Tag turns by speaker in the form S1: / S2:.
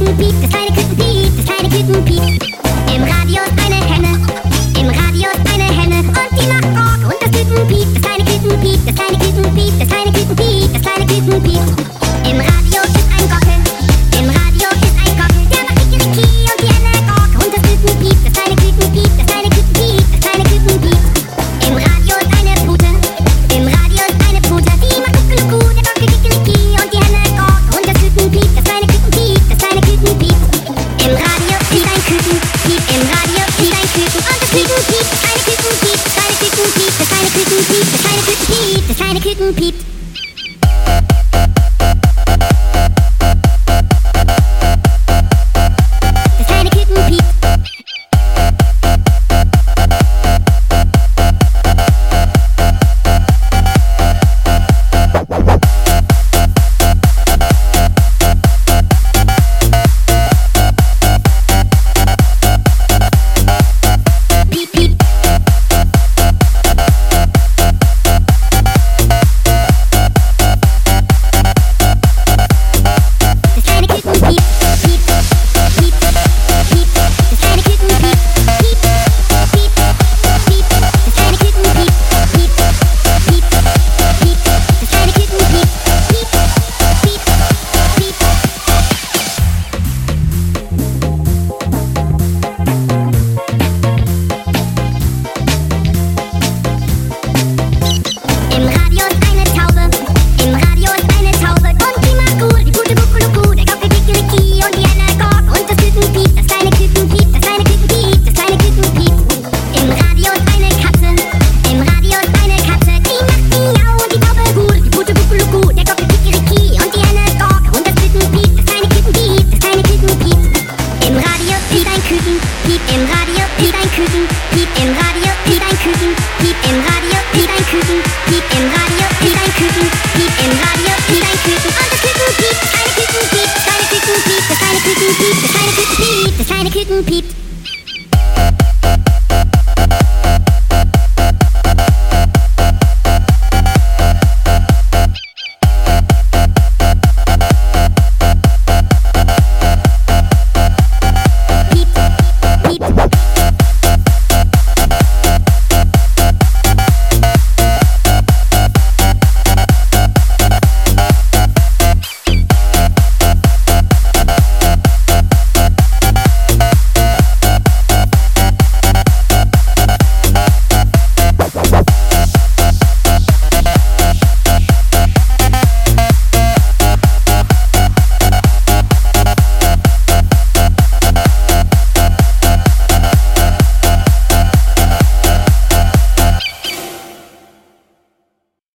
S1: Kükenpiep, das kleine Kükenpiep, das kleine Kükenpiep. Im Radio ist eine Henne, im Radio ist eine Henne und die macht Ork und das Kükenpiep, das kleine Kükenpiep, das kleine Kükenpiep, das kleine Kükenpiep, das kleine Kükenpiep. couldn't peep, the kind of couldn't peep, the kind of couldn't peep, the kind of couldn't peep. Küken, piept im Radio piept ein Küken, piept im Radio piept ein Küken, piept im Radio piept ein Küken, piept im Radio piept ein Küken, piept im Radio piept ein Küken und das Küken piept, das kleine Küken piept, das kleine Küken piept, das kleine Küken piept, das kleine Küken piept, das kleine Küken piept.